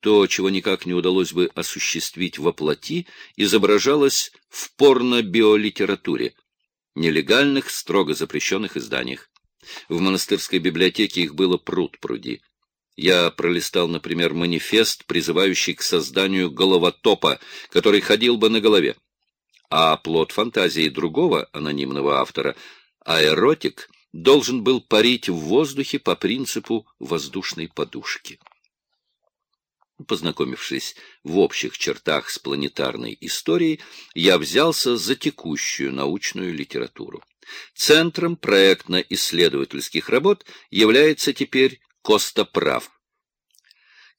То, чего никак не удалось бы осуществить во плоти, изображалось в порно-биолитературе, нелегальных, строго запрещенных изданиях. В монастырской библиотеке их было пруд-пруди. Я пролистал, например, манифест, призывающий к созданию головотопа, который ходил бы на голове. А плод фантазии другого анонимного автора, аэротик, должен был парить в воздухе по принципу воздушной подушки. Познакомившись в общих чертах с планетарной историей, я взялся за текущую научную литературу. Центром проектно-исследовательских работ является теперь Костоправ.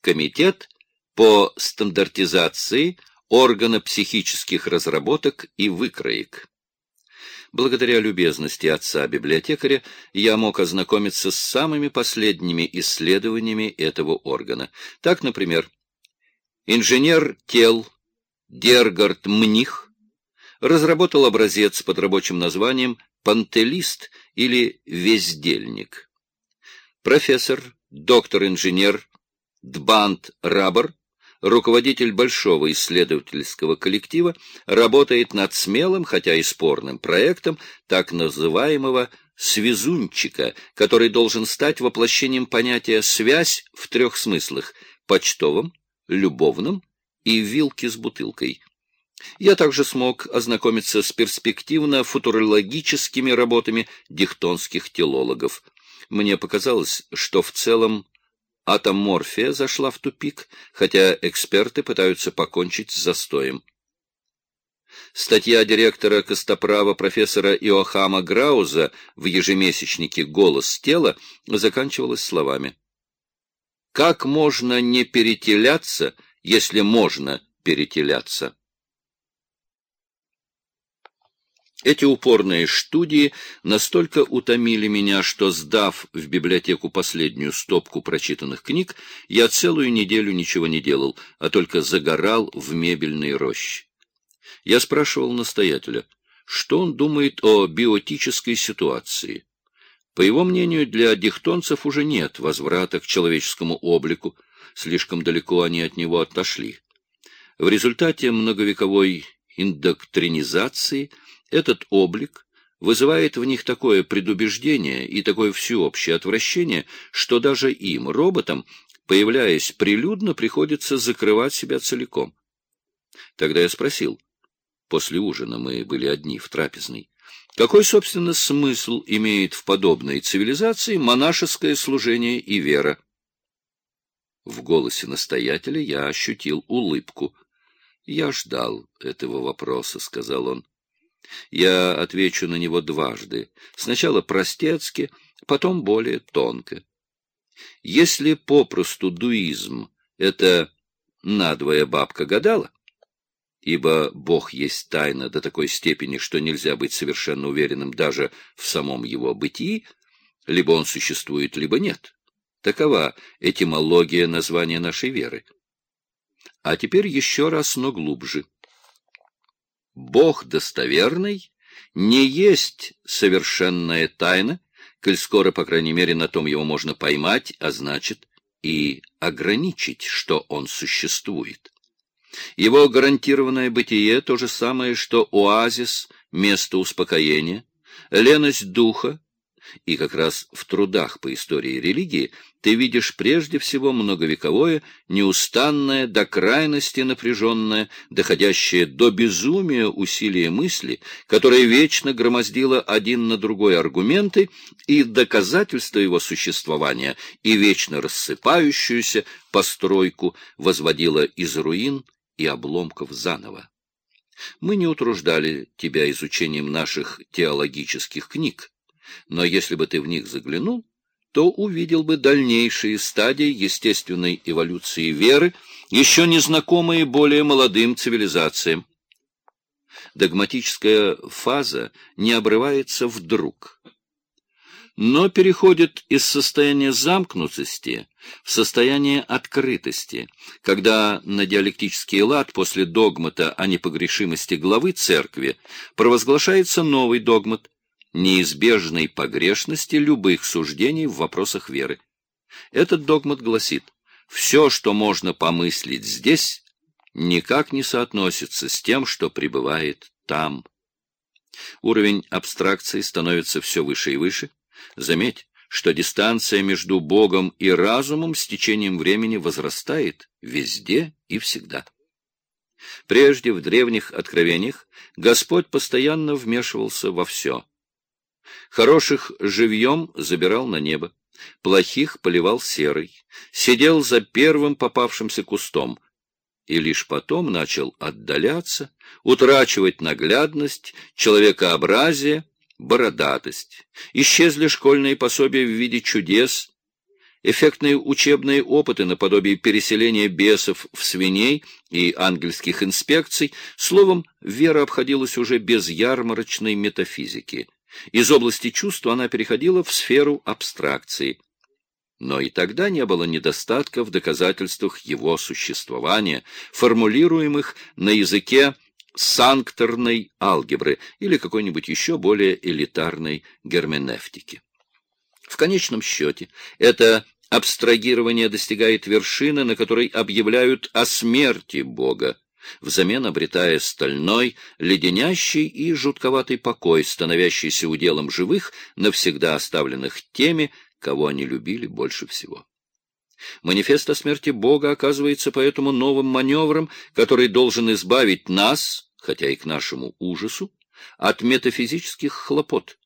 Комитет по стандартизации органа психических разработок и выкроек. Благодаря любезности отца-библиотекаря я мог ознакомиться с самыми последними исследованиями этого органа. Так, например, инженер тел Дергард Мних разработал образец под рабочим названием «пантелист» или «вездельник». Профессор, доктор-инженер Дбант Рабер руководитель большого исследовательского коллектива, работает над смелым, хотя и спорным проектом так называемого «связунчика», который должен стать воплощением понятия «связь» в трех смыслах – почтовом, любовном и вилки с бутылкой. Я также смог ознакомиться с перспективно-футурологическими работами дихтонских телологов. Мне показалось, что в целом Атоморфия зашла в тупик, хотя эксперты пытаются покончить с застоем. Статья директора Костоправа профессора Иохама Грауза в ежемесячнике «Голос тела» заканчивалась словами. «Как можно не перетеляться, если можно перетеляться?» Эти упорные студии настолько утомили меня, что, сдав в библиотеку последнюю стопку прочитанных книг, я целую неделю ничего не делал, а только загорал в мебельной роще. Я спрашивал настоятеля, что он думает о биотической ситуации. По его мнению, для дихтонцев уже нет возврата к человеческому облику, слишком далеко они от него отошли. В результате многовековой индоктринизации – этот облик вызывает в них такое предубеждение и такое всеобщее отвращение, что даже им, роботам, появляясь прилюдно, приходится закрывать себя целиком. Тогда я спросил, после ужина мы были одни в трапезной, какой, собственно, смысл имеет в подобной цивилизации монашеское служение и вера? В голосе настоятеля я ощутил улыбку. «Я ждал этого вопроса», — сказал он. Я отвечу на него дважды. Сначала простецки, потом более тонко. Если попросту дуизм — это надвое бабка гадала, ибо Бог есть тайна до такой степени, что нельзя быть совершенно уверенным даже в самом его бытии, либо он существует, либо нет. Такова этимология названия нашей веры. А теперь еще раз, но глубже. Бог достоверный не есть совершенная тайна, коль скоро, по крайней мере, на том его можно поймать, а значит и ограничить, что он существует. Его гарантированное бытие — то же самое, что оазис, место успокоения, леность духа, и как раз в трудах по истории религии ты видишь прежде всего многовековое, неустанное, до крайности напряженное, доходящее до безумия усилие мысли, которое вечно громоздило один на другой аргументы и доказательства его существования, и вечно рассыпающуюся постройку возводило из руин и обломков заново. Мы не утруждали тебя изучением наших теологических книг, но если бы ты в них заглянул, то увидел бы дальнейшие стадии естественной эволюции веры, еще незнакомые более молодым цивилизациям. Догматическая фаза не обрывается вдруг, но переходит из состояния замкнутости в состояние открытости, когда на диалектический лад после догмата о непогрешимости главы церкви провозглашается новый догмат, неизбежной погрешности любых суждений в вопросах веры. Этот догмат гласит, все, что можно помыслить здесь, никак не соотносится с тем, что пребывает там. Уровень абстракции становится все выше и выше. Заметь, что дистанция между Богом и разумом с течением времени возрастает везде и всегда. Прежде в древних откровениях Господь постоянно вмешивался во все. Хороших живьем забирал на небо, плохих поливал серой, сидел за первым попавшимся кустом, и лишь потом начал отдаляться, утрачивать наглядность, человекообразие, бородатость. Исчезли школьные пособия в виде чудес, эффектные учебные опыты наподобие переселения бесов в свиней и ангельских инспекций, словом, вера обходилась уже без ярмарочной метафизики. Из области чувства она переходила в сферу абстракции. Но и тогда не было недостатка в доказательствах его существования, формулируемых на языке санкторной алгебры или какой-нибудь еще более элитарной герменевтики. В конечном счете, это абстрагирование достигает вершины, на которой объявляют о смерти Бога, взамен обретая стальной, леденящий и жутковатый покой, становящийся уделом живых, навсегда оставленных теми, кого они любили больше всего. Манифест о смерти Бога оказывается поэтому новым маневром, который должен избавить нас, хотя и к нашему ужасу, от метафизических хлопот.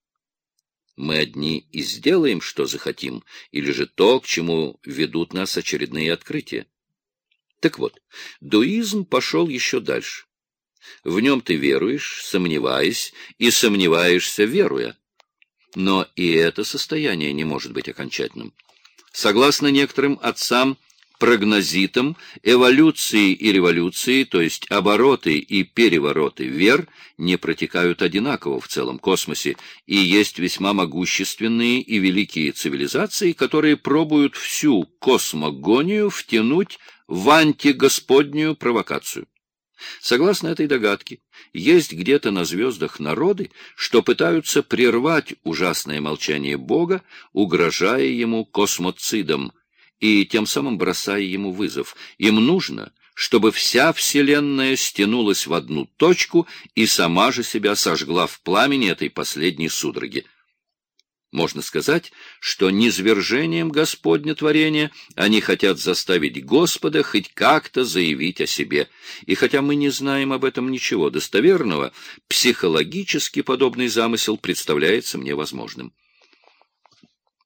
Мы одни и сделаем, что захотим, или же то, к чему ведут нас очередные открытия. Так вот, дуизм пошел еще дальше. В нем ты веруешь, сомневаясь, и сомневаешься, веруя. Но и это состояние не может быть окончательным. Согласно некоторым отцам, прогнозитам, эволюции и революции, то есть обороты и перевороты вер, не протекают одинаково в целом космосе, и есть весьма могущественные и великие цивилизации, которые пробуют всю космогонию втянуть в антигосподнюю провокацию. Согласно этой догадке, есть где-то на звездах народы, что пытаются прервать ужасное молчание Бога, угрожая ему космоцидом, и тем самым бросая ему вызов. Им нужно, чтобы вся Вселенная стянулась в одну точку и сама же себя сожгла в пламени этой последней судороги. Можно сказать, что низвержением Господня творения они хотят заставить Господа хоть как-то заявить о себе. И хотя мы не знаем об этом ничего достоверного, психологически подобный замысел представляется мне возможным.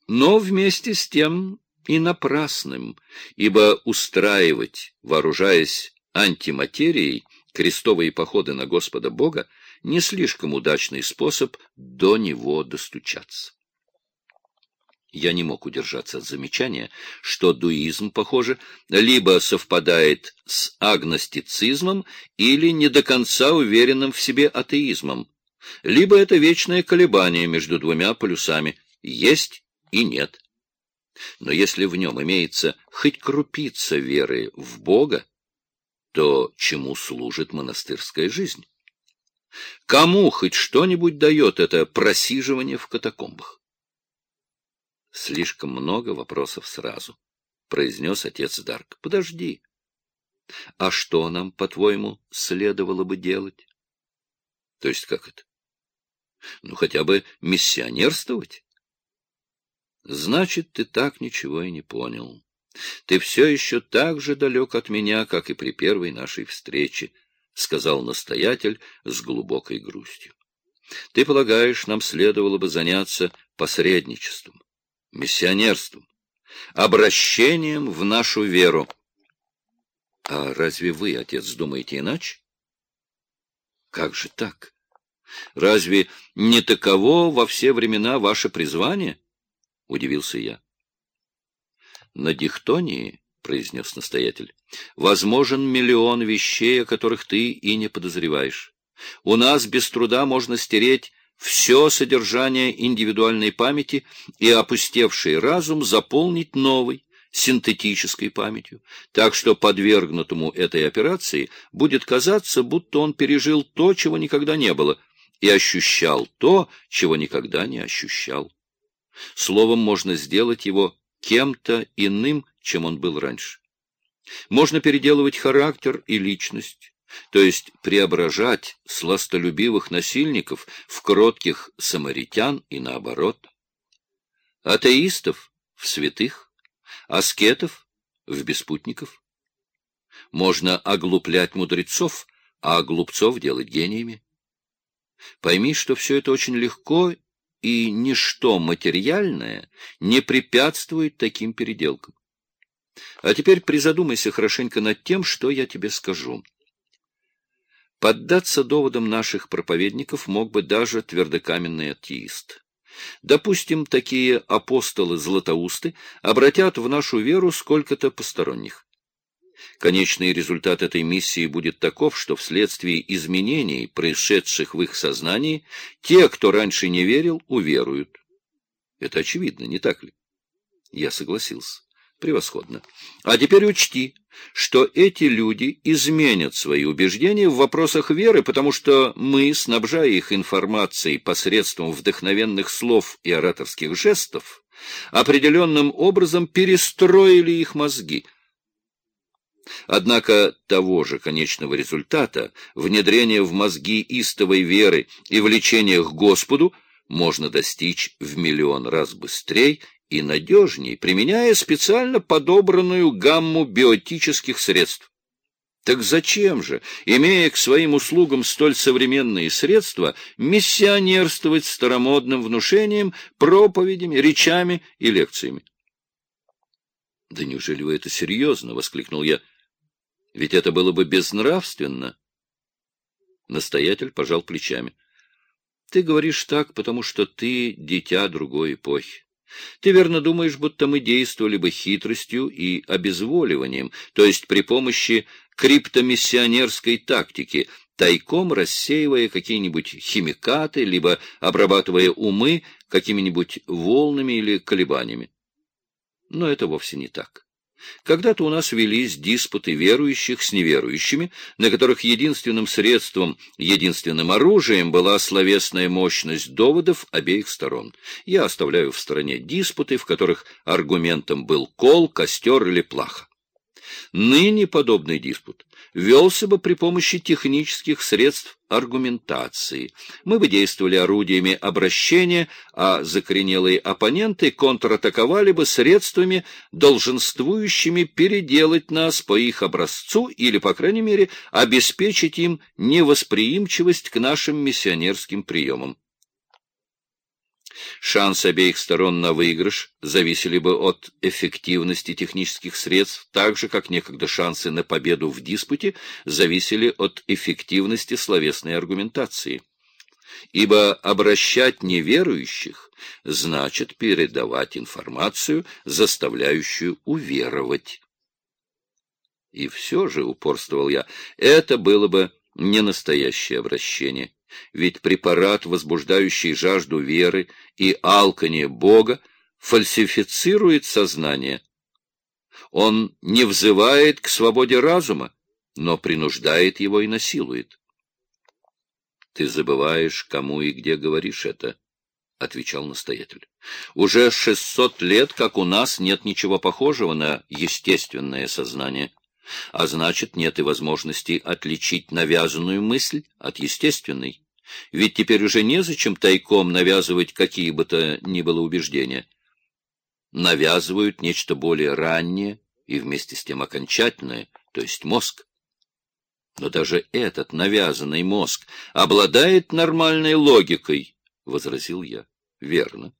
Но вместе с тем и напрасным, ибо устраивать, вооружаясь антиматерией, крестовые походы на Господа Бога не слишком удачный способ до него достучаться. Я не мог удержаться от замечания, что дуизм, похоже, либо совпадает с агностицизмом или не до конца уверенным в себе атеизмом, либо это вечное колебание между двумя полюсами «есть» и «нет». Но если в нем имеется хоть крупица веры в Бога, то чему служит монастырская жизнь? Кому хоть что-нибудь дает это просиживание в катакомбах? Слишком много вопросов сразу, — произнес отец Дарк. — Подожди. А что нам, по-твоему, следовало бы делать? То есть как это? Ну, хотя бы миссионерствовать? Значит, ты так ничего и не понял. Ты все еще так же далек от меня, как и при первой нашей встрече, — сказал настоятель с глубокой грустью. Ты полагаешь, нам следовало бы заняться посредничеством миссионерством, обращением в нашу веру. А разве вы, отец, думаете иначе? Как же так? Разве не таково во все времена ваше призвание? Удивился я. На дихтонии, произнес настоятель, возможен миллион вещей, о которых ты и не подозреваешь. У нас без труда можно стереть все содержание индивидуальной памяти и опустевший разум заполнить новой, синтетической памятью, так что подвергнутому этой операции будет казаться, будто он пережил то, чего никогда не было, и ощущал то, чего никогда не ощущал. Словом, можно сделать его кем-то иным, чем он был раньше. Можно переделывать характер и личность, то есть преображать сластолюбивых насильников в кротких самаритян и наоборот. Атеистов в святых, аскетов в беспутников. Можно оглуплять мудрецов, а глупцов делать гениями. Пойми, что все это очень легко, и ничто материальное не препятствует таким переделкам. А теперь призадумайся хорошенько над тем, что я тебе скажу. Поддаться доводам наших проповедников мог бы даже твердокаменный атеист. Допустим, такие апостолы-златоусты обратят в нашу веру сколько-то посторонних. Конечный результат этой миссии будет таков, что вследствие изменений, происшедших в их сознании, те, кто раньше не верил, уверуют. Это очевидно, не так ли? Я согласился. Превосходно. А теперь учти, что эти люди изменят свои убеждения в вопросах веры, потому что мы, снабжая их информацией посредством вдохновенных слов и ораторских жестов, определенным образом перестроили их мозги. Однако того же конечного результата, внедрения в мозги истовой веры и влечения к Господу, можно достичь в миллион раз быстрее и надежней, применяя специально подобранную гамму биотических средств. Так зачем же, имея к своим услугам столь современные средства, миссионерствовать старомодным внушением, проповедями, речами и лекциями? — Да неужели вы это серьезно? — воскликнул я. — Ведь это было бы безнравственно. Настоятель пожал плечами. — Ты говоришь так, потому что ты дитя другой эпохи. Ты верно думаешь, будто мы действовали бы хитростью и обезволиванием, то есть при помощи криптомиссионерской тактики, тайком рассеивая какие-нибудь химикаты, либо обрабатывая умы какими-нибудь волнами или колебаниями. Но это вовсе не так. Когда-то у нас велись диспуты верующих с неверующими, на которых единственным средством, единственным оружием была словесная мощность доводов обеих сторон. Я оставляю в стороне диспуты, в которых аргументом был кол, костер или плаха. Ныне подобный диспут велся бы при помощи технических средств аргументации. Мы бы действовали орудиями обращения, а закоренелые оппоненты контратаковали бы средствами, долженствующими переделать нас по их образцу или, по крайней мере, обеспечить им невосприимчивость к нашим миссионерским приемам. Шансы обеих сторон на выигрыш зависели бы от эффективности технических средств, так же, как некогда шансы на победу в диспуте зависели от эффективности словесной аргументации. Ибо обращать неверующих значит передавать информацию, заставляющую уверовать. И все же, упорствовал я, это было бы не настоящее обращение. Ведь препарат, возбуждающий жажду веры и алканье Бога, фальсифицирует сознание. Он не взывает к свободе разума, но принуждает его и насилует. — Ты забываешь, кому и где говоришь это, — отвечал настоятель. — Уже шестьсот лет, как у нас, нет ничего похожего на естественное сознание а значит, нет и возможности отличить навязанную мысль от естественной. Ведь теперь уже незачем тайком навязывать какие бы то ни было убеждения. Навязывают нечто более раннее и вместе с тем окончательное, то есть мозг. Но даже этот навязанный мозг обладает нормальной логикой, — возразил я. — Верно.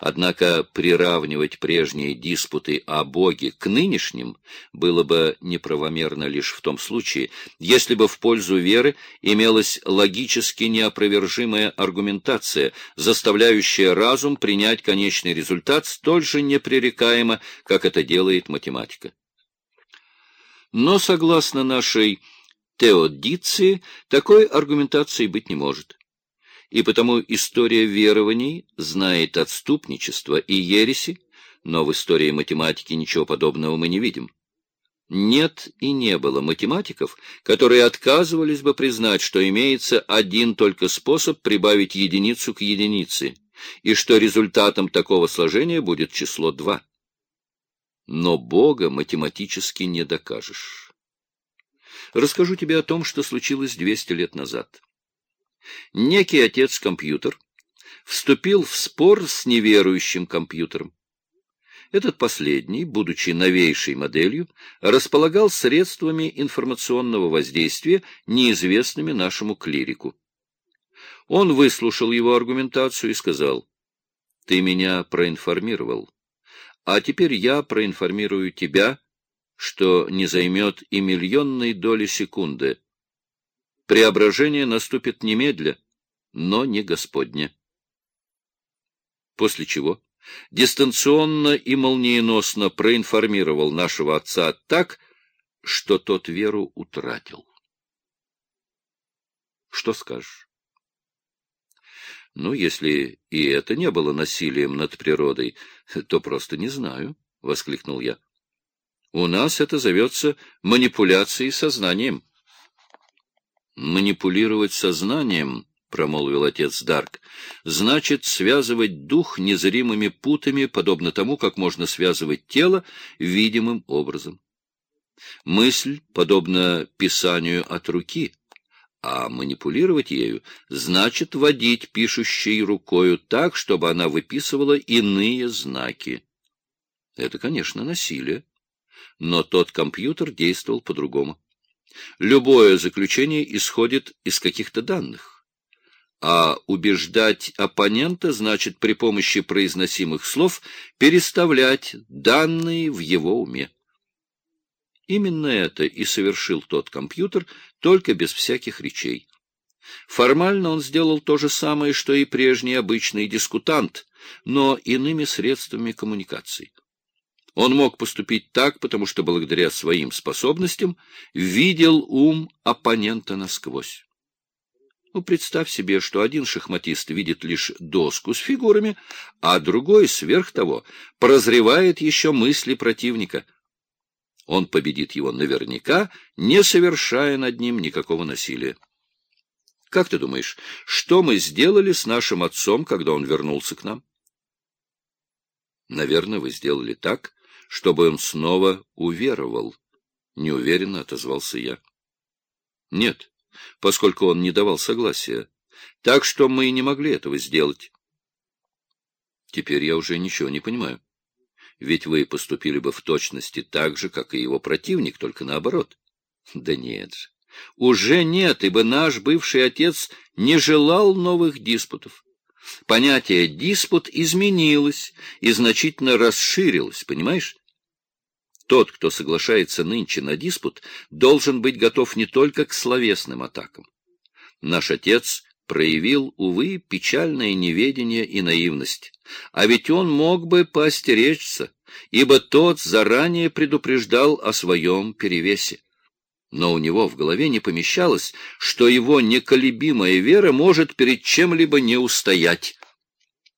Однако приравнивать прежние диспуты о Боге к нынешним было бы неправомерно лишь в том случае, если бы в пользу веры имелась логически неопровержимая аргументация, заставляющая разум принять конечный результат столь же непререкаемо, как это делает математика. Но, согласно нашей теодиции, такой аргументации быть не может и потому история верований знает отступничество и ереси, но в истории математики ничего подобного мы не видим. Нет и не было математиков, которые отказывались бы признать, что имеется один только способ прибавить единицу к единице, и что результатом такого сложения будет число 2. но Бога математически не докажешь. Расскажу тебе о том, что случилось 200 лет назад. Некий отец-компьютер вступил в спор с неверующим компьютером. Этот последний, будучи новейшей моделью, располагал средствами информационного воздействия, неизвестными нашему клирику. Он выслушал его аргументацию и сказал, «Ты меня проинформировал, а теперь я проинформирую тебя, что не займет и миллионной доли секунды. Преображение наступит немедля, но не Господне». После чего дистанционно и молниеносно проинформировал нашего отца так, что тот веру утратил. Что скажешь? Ну, если и это не было насилием над природой, то просто не знаю, — воскликнул я. У нас это зовется манипуляцией сознанием. Манипулировать сознанием —— промолвил отец Дарк, — значит связывать дух незримыми путами, подобно тому, как можно связывать тело видимым образом. Мысль подобна писанию от руки, а манипулировать ею значит водить пишущей рукою так, чтобы она выписывала иные знаки. Это, конечно, насилие, но тот компьютер действовал по-другому. Любое заключение исходит из каких-то данных а убеждать оппонента значит при помощи произносимых слов переставлять данные в его уме. Именно это и совершил тот компьютер, только без всяких речей. Формально он сделал то же самое, что и прежний обычный дискутант, но иными средствами коммуникации. Он мог поступить так, потому что благодаря своим способностям видел ум оппонента насквозь. Ну, представь себе, что один шахматист видит лишь доску с фигурами, а другой, сверх того, прозревает еще мысли противника. Он победит его наверняка, не совершая над ним никакого насилия. Как ты думаешь, что мы сделали с нашим отцом, когда он вернулся к нам? Наверное, вы сделали так, чтобы он снова уверовал. Неуверенно отозвался я. Нет, поскольку он не давал согласия. Так что мы и не могли этого сделать. Теперь я уже ничего не понимаю. Ведь вы поступили бы в точности так же, как и его противник, только наоборот. Да нет же. Уже нет, ибо наш бывший отец не желал новых диспутов. Понятие «диспут» изменилось и значительно расширилось, понимаешь? Тот, кто соглашается нынче на диспут, должен быть готов не только к словесным атакам. Наш отец проявил, увы, печальное неведение и наивность. А ведь он мог бы поостеречься, ибо тот заранее предупреждал о своем перевесе. Но у него в голове не помещалось, что его неколебимая вера может перед чем-либо не устоять,